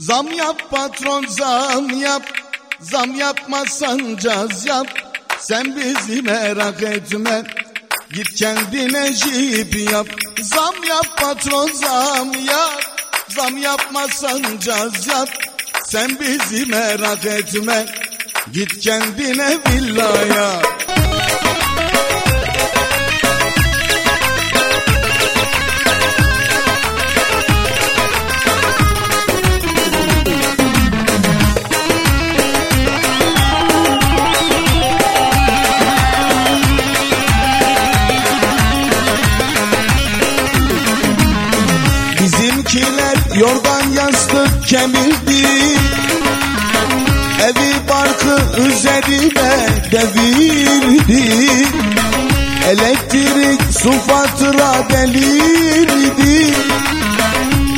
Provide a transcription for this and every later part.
Zam yap patron zam yap. Zam yapmazsan caz yap. Sen bizi merak etme. Git kendine jip yap. Zam yap patron zam yap. Zam yapmazsan caz yap. Sen bizi merak etme. Git kendine villa yap Bizimkiler yorgan yastık kemirdi. Evi barkı üzerine devirdi. Elektrik su fatura delirdi.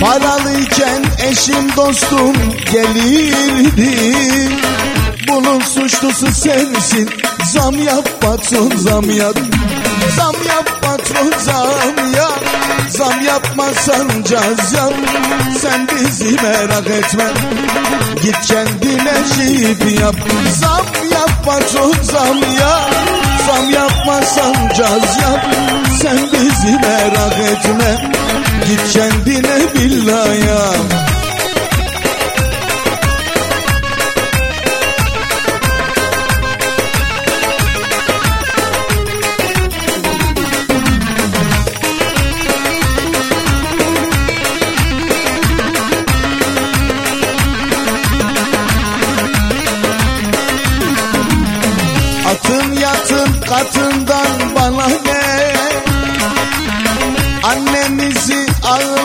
Paralıyken eşim dostum gelirdi. Bunun suçlusu sensin Zam yap patron zam yap Zam yap patron zam yap. Zam yapmazsan caz yap. Sen bizi merak etme. Git kendine jip yap. Zam yap patron zam yap. Zam yapmazsan caz yap. Sen bizi merak etme. Git kendine villa yap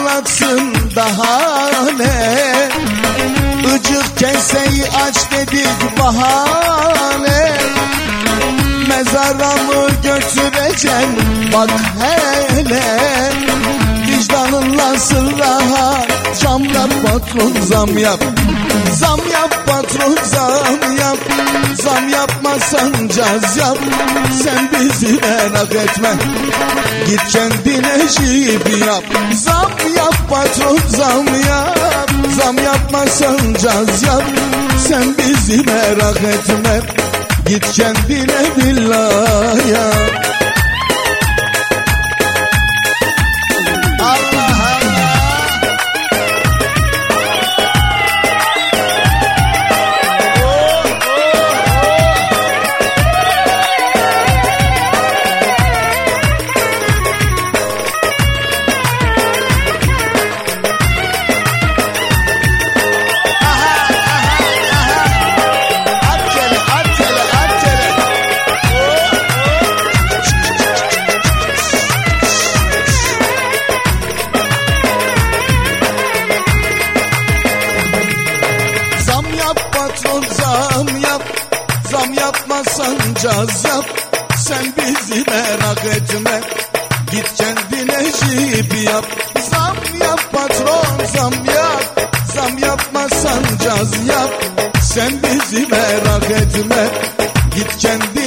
ağlatsın daha ne? Icık keseyi aç dedik bahane. Mezara mı bak hele Rahat Zam yap patron zam yap. Zam yap patron zam yap. Zam yapmazsan caz yap. Sen bizi merak etme. Git kendine jip yap. Zam yap patron zam yap. Zam yapmazsan caz yap. Sen bizi merak etme. Git kendine villa yap yapmazsan caz yap Sen bizi merak etme. Git kendine jip yap. Zam yap patron zam yap. Zam yapmazsan caz yap. Sen bizi merak etme. Git kendine